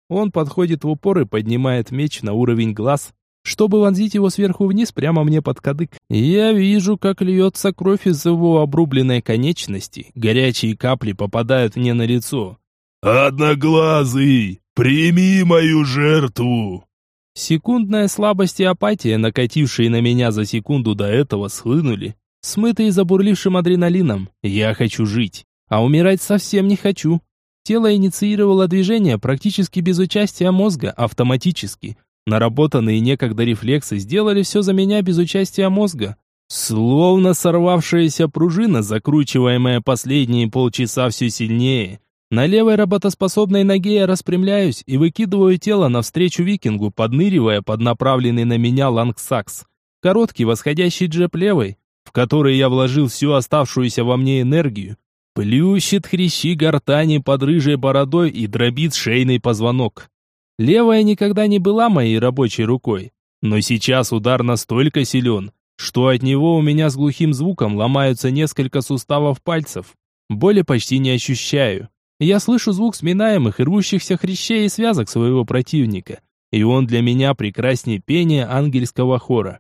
Он подходит в упор и поднимает меч на уровень глаз, чтобы вонзить его сверху вниз прямо мне под кадык. Я вижу, как льется кровь из его обрубленной конечности. Горячие капли попадают мне на лицо. «Одноглазый, прими мою жертву!» Секундная слабость и апатия, накатившие на меня за секунду до этого, схлынули, смытые забурлившим адреналином. Я хочу жить, а умирать совсем не хочу. Тело инициировало движение практически без участия мозга, автоматически – Наработанные некогда рефлексы сделали все за меня без участия мозга. Словно сорвавшаяся пружина, закручиваемая последние полчаса все сильнее. На левой работоспособной ноге я распрямляюсь и выкидываю тело навстречу викингу, подныривая под направленный на меня лангсакс. Короткий восходящий джеб левой, в который я вложил всю оставшуюся во мне энергию, плющит хрящи гортани под рыжей бородой и дробит шейный позвонок. Левая никогда не была моей рабочей рукой, но сейчас удар настолько силен, что от него у меня с глухим звуком ломаются несколько суставов пальцев. Боли почти не ощущаю. Я слышу звук сминаемых и рвущихся хрящей и связок своего противника, и он для меня прекраснее пения ангельского хора.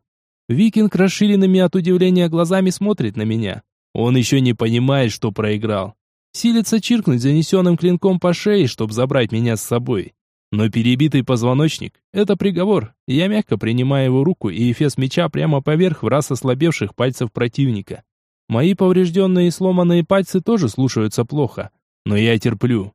Викинг расширенными от удивления глазами смотрит на меня. Он еще не понимает, что проиграл. Силится чиркнуть занесенным клинком по шее, чтобы забрать меня с собой. Но перебитый позвоночник – это приговор. Я мягко принимаю его руку и эфес меча прямо поверх в раз ослабевших пальцев противника. Мои поврежденные и сломанные пальцы тоже слушаются плохо, но я терплю.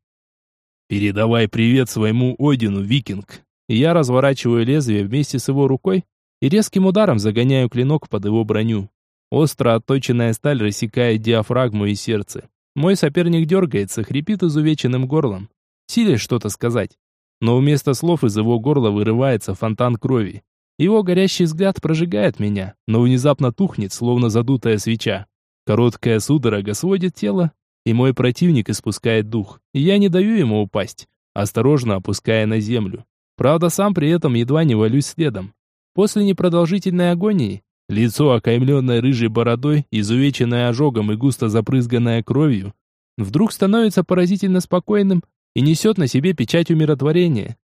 Передавай привет своему Одину, викинг. Я разворачиваю лезвие вместе с его рукой и резким ударом загоняю клинок под его броню. Остро отточенная сталь рассекает диафрагму и сердце. Мой соперник дергается, хрипит изувеченным горлом. Силясь что-то сказать но вместо слов из его горла вырывается фонтан крови. Его горящий взгляд прожигает меня, но внезапно тухнет, словно задутая свеча. Короткая судорога сводит тело, и мой противник испускает дух. И я не даю ему упасть. осторожно опуская на землю. Правда, сам при этом едва не валюсь следом. После непродолжительной агонии, лицо, окаймленное рыжей бородой, изувеченное ожогом и густо запрызганное кровью, вдруг становится поразительно спокойным и несет на себе печать умиротворения.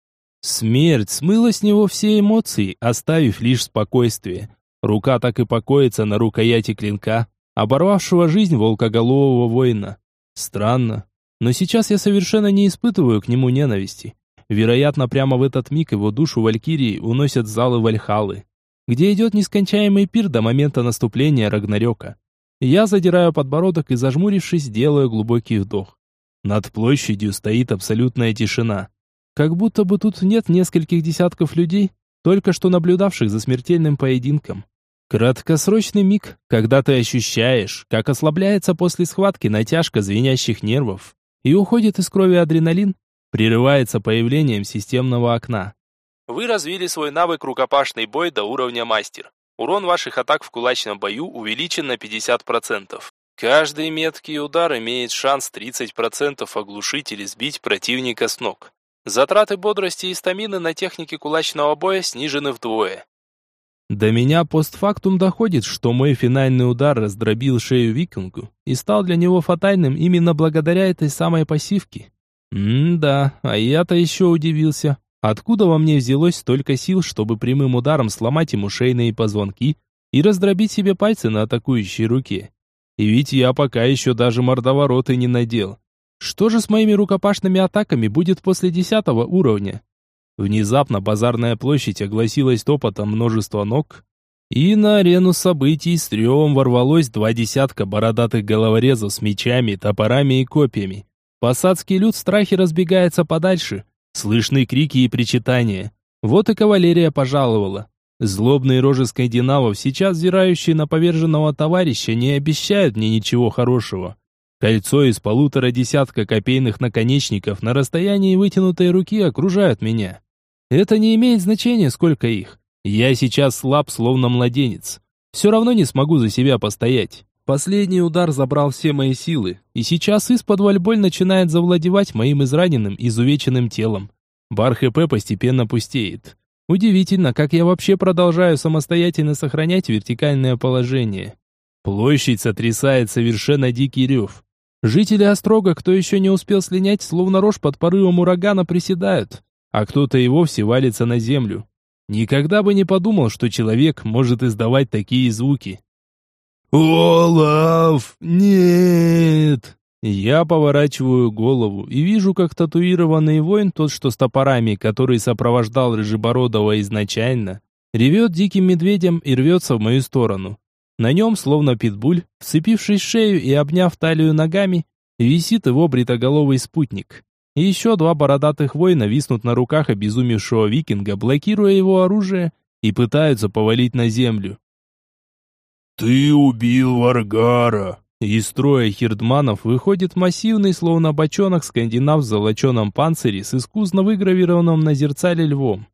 Смерть смыла с него все эмоции, оставив лишь спокойствие. Рука так и покоится на рукояти клинка, оборвавшего жизнь волкоголового воина. Странно, но сейчас я совершенно не испытываю к нему ненависти. Вероятно, прямо в этот миг его душу Валькирии уносят залы Вальхалы, где идет нескончаемый пир до момента наступления Рагнарёка. Я задираю подбородок и, зажмурившись, делаю глубокий вдох. Над площадью стоит абсолютная тишина. Как будто бы тут нет нескольких десятков людей, только что наблюдавших за смертельным поединком. Краткосрочный миг, когда ты ощущаешь, как ослабляется после схватки натяжка звенящих нервов, и уходит из крови адреналин, прерывается появлением системного окна. Вы развили свой навык рукопашный бой до уровня мастер. Урон ваших атак в кулачном бою увеличен на 50%. Каждый меткий удар имеет шанс 30% оглушить или сбить противника с ног. Затраты бодрости и стамины на технике кулачного боя снижены вдвое. До меня постфактум доходит, что мой финальный удар раздробил шею викингу и стал для него фатальным именно благодаря этой самой пассивке. М-да, а я-то еще удивился. Откуда во мне взялось столько сил, чтобы прямым ударом сломать ему шейные позвонки и раздробить себе пальцы на атакующей руке? И ведь я пока еще даже мордовороты не надел. Что же с моими рукопашными атаками будет после десятого уровня? Внезапно базарная площадь огласилась топотом множества ног, и на арену событий с ревом ворвалось два десятка бородатых головорезов с мечами, топорами и копьями. Посадский люд в страхе разбегается подальше. Слышны крики и причитания. Вот и кавалерия пожаловала. Злобные рожи скандинавов, сейчас взирающие на поверженного товарища, не обещают мне ничего хорошего. Кольцо из полутора десятка копейных наконечников на расстоянии вытянутой руки окружают меня. Это не имеет значения, сколько их. Я сейчас слаб, словно младенец. Все равно не смогу за себя постоять. Последний удар забрал все мои силы, и сейчас из-под боль начинает завладевать моим израненным, изувеченным телом. Бар ХП постепенно пустеет. Удивительно, как я вообще продолжаю самостоятельно сохранять вертикальное положение. Площадь сотрясает совершенно дикий рев. Жители Острога, кто еще не успел слинять, словно рожь под порывом урагана приседают, а кто-то и вовсе валится на землю. Никогда бы не подумал, что человек может издавать такие звуки. «Олаф, нет!» Я поворачиваю голову и вижу, как татуированный воин, тот, что с топорами, который сопровождал Рыжебородова изначально, ревет диким медведем и рвется в мою сторону. На нем, словно питбуль, вцепившись в шею и обняв талию ногами, висит его бритоголовый спутник. И еще два бородатых воина виснут на руках обезумевшего викинга, блокируя его оружие, и пытаются повалить на землю. «Ты убил Варгара!» Из строя хирдманов выходит массивный, словно бочонок, скандинав в золоченом панцире с искусно выгравированным на зерцале львом.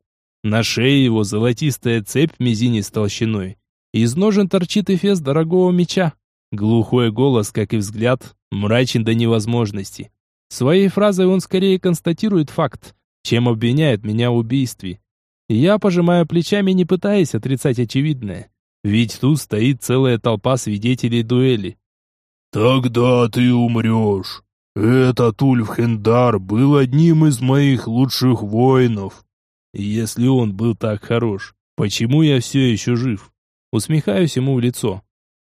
На шее его золотистая цепь мизинец толщиной, из ножен торчит эфес дорогого меча. Глухой голос, как и взгляд, мрачен до невозможности. Своей фразой он скорее констатирует факт, чем обвиняет меня в убийстве. Я пожимаю плечами, не пытаясь отрицать очевидное. Ведь тут стоит целая толпа свидетелей дуэли. «Тогда ты умрешь. Этот Ульфхендар был одним из моих лучших воинов». Если он был так хорош, почему я все еще жив? Усмехаюсь ему в лицо.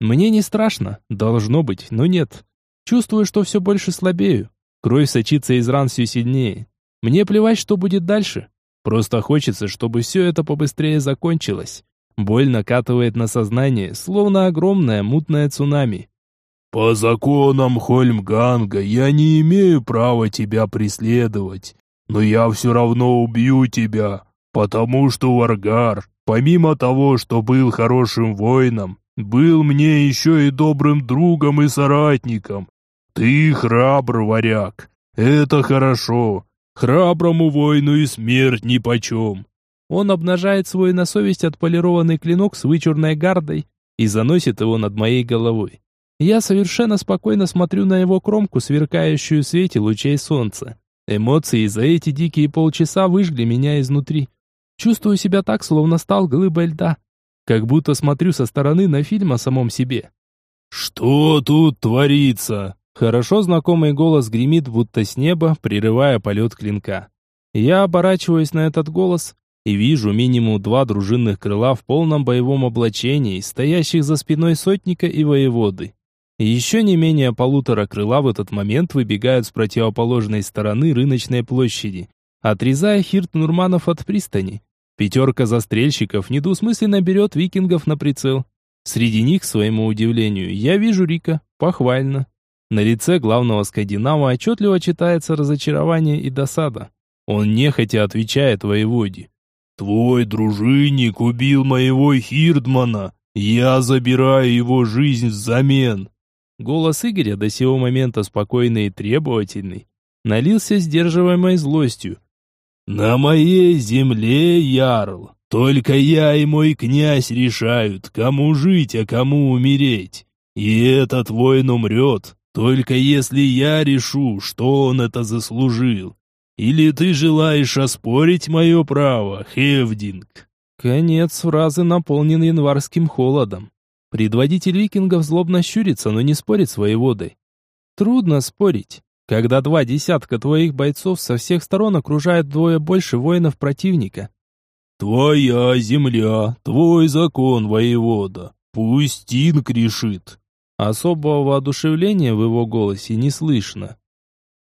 Мне не страшно, должно быть, но нет. Чувствую, что все больше слабею. Кровь сочится из ран все сильнее. Мне плевать, что будет дальше. Просто хочется, чтобы все это побыстрее закончилось. Боль накатывает на сознание, словно огромное мутное цунами. «По законам Хольмганга я не имею права тебя преследовать, но я все равно убью тебя, потому что Варгар Помимо того, что был хорошим воином, был мне еще и добрым другом и соратником. Ты храбр, варяг. Это хорошо. Храброму воину и смерть нипочем. Он обнажает свой на совесть отполированный клинок с вычурной гардой и заносит его над моей головой. Я совершенно спокойно смотрю на его кромку, сверкающую в свете лучей солнца. Эмоции за эти дикие полчаса выжгли меня изнутри. Чувствую себя так, словно стал глыбой льда. Как будто смотрю со стороны на фильм о самом себе. «Что тут творится?» Хорошо знакомый голос гремит, будто с неба, прерывая полет клинка. Я оборачиваюсь на этот голос и вижу минимум два дружинных крыла в полном боевом облачении, стоящих за спиной сотника и воеводы. Еще не менее полутора крыла в этот момент выбегают с противоположной стороны рыночной площади, отрезая хирт Нурманов от пристани. Пятерка застрельщиков недвусмысленно берет викингов на прицел. Среди них, к своему удивлению, я вижу Рика, похвально. На лице главного скандинава отчетливо читается разочарование и досада. Он нехотя отвечает воеводе. «Твой дружинник убил моего Хирдмана. Я забираю его жизнь взамен». Голос Игоря, до сего момента спокойный и требовательный, налился сдерживаемой злостью. «На моей земле, Ярл, только я и мой князь решают, кому жить, а кому умереть. И этот воин умрет, только если я решу, что он это заслужил. Или ты желаешь оспорить мое право, Хевдинг?» Конец фразы наполнен январским холодом. Предводитель викингов злобно щурится, но не спорит с воеводой. Трудно спорить, когда два десятка твоих бойцов со всех сторон окружают двое больше воинов противника. «Твоя земля, твой закон, воевода. Пусть Инк решит. Особого воодушевления в его голосе не слышно.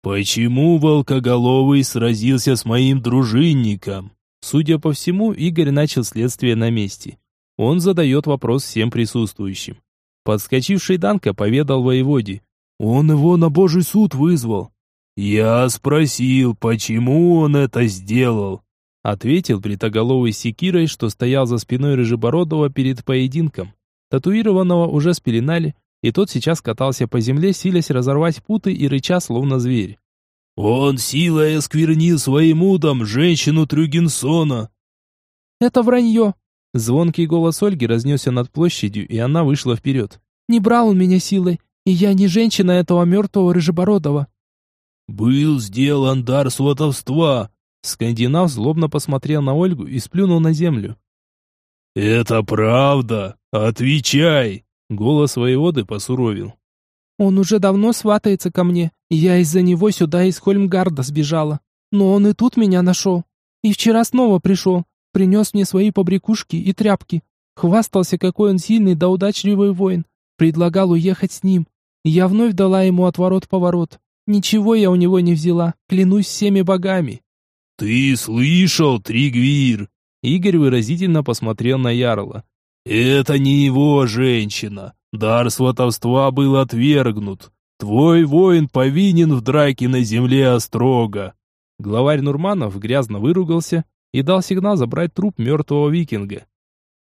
«Почему Волкоголовый сразился с моим дружинником?» Судя по всему, Игорь начал следствие на месте. Он задает вопрос всем присутствующим. Подскочивший Данка поведал воеводе. «Он его на божий суд вызвал». «Я спросил, почему он это сделал?» Ответил бритоголовый секирой, что стоял за спиной Рыжебородова перед поединком. Татуированного уже спеленали, и тот сейчас катался по земле, силясь разорвать путы и рыча, словно зверь. «Он силой осквернил своим удом женщину Трюгенсона!» «Это вранье!» Звонкий голос Ольги разнесся над площадью, и она вышла вперед. «Не брал он меня силой, и я не женщина этого мертвого Рыжебородова!» «Был сделан дар сватовства!» Скандинав злобно посмотрел на Ольгу и сплюнул на землю. «Это правда! Отвечай!» Голос воеводы посуровил. «Он уже давно сватается ко мне, я из-за него сюда из Хольмгарда сбежала. Но он и тут меня нашел. И вчера снова пришел, принес мне свои побрякушки и тряпки. Хвастался, какой он сильный да удачливый воин. Предлагал уехать с ним. Я вновь дала ему отворот-поворот. Ничего я у него не взяла, клянусь всеми богами». «Ты слышал, Тригвир?» Игорь выразительно посмотрел на Ярла. «Это не его женщина. Дар сватовства был отвергнут. Твой воин повинен в драке на земле Острога». Главарь Нурманов грязно выругался и дал сигнал забрать труп мертвого викинга.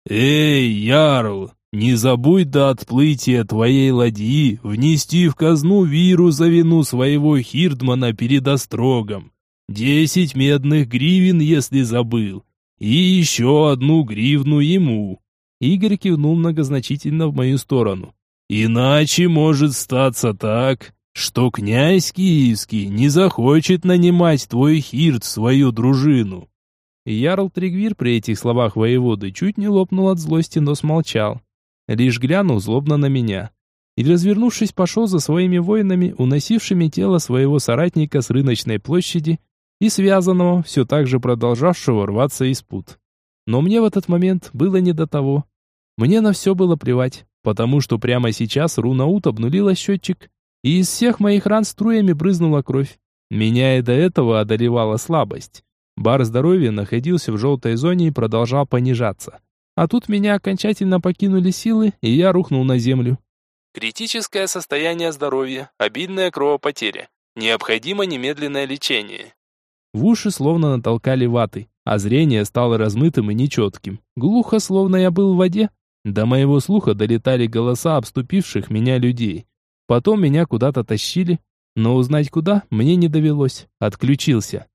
«Эй, Ярл, не забудь до отплытия твоей ладьи внести в казну виру за вину своего Хирдмана перед Острогом. Десять медных гривен, если забыл, и еще одну гривну ему». Игорь кивнул многозначительно в мою сторону. «Иначе может статься так, что князь Киевский не захочет нанимать твой хирт в свою дружину». Ярл Тригвир при этих словах воеводы чуть не лопнул от злости, но смолчал. Лишь глянул злобно на меня. И, развернувшись, пошел за своими воинами, уносившими тело своего соратника с рыночной площади и связанного, все так же продолжавшего рваться из пут. Но мне в этот момент было не до того. Мне на все было плевать, потому что прямо сейчас рунаут обнулила счетчик, и из всех моих ран струями брызнула кровь. Меня и до этого одолевала слабость. Бар здоровья находился в желтой зоне и продолжал понижаться. А тут меня окончательно покинули силы, и я рухнул на землю. Критическое состояние здоровья, обильная кровопотеря. Необходимо немедленное лечение. В уши словно натолкали ваты, а зрение стало размытым и нечетким. Глухо, словно я был в воде. До моего слуха долетали голоса обступивших меня людей. Потом меня куда-то тащили, но узнать куда мне не довелось. Отключился.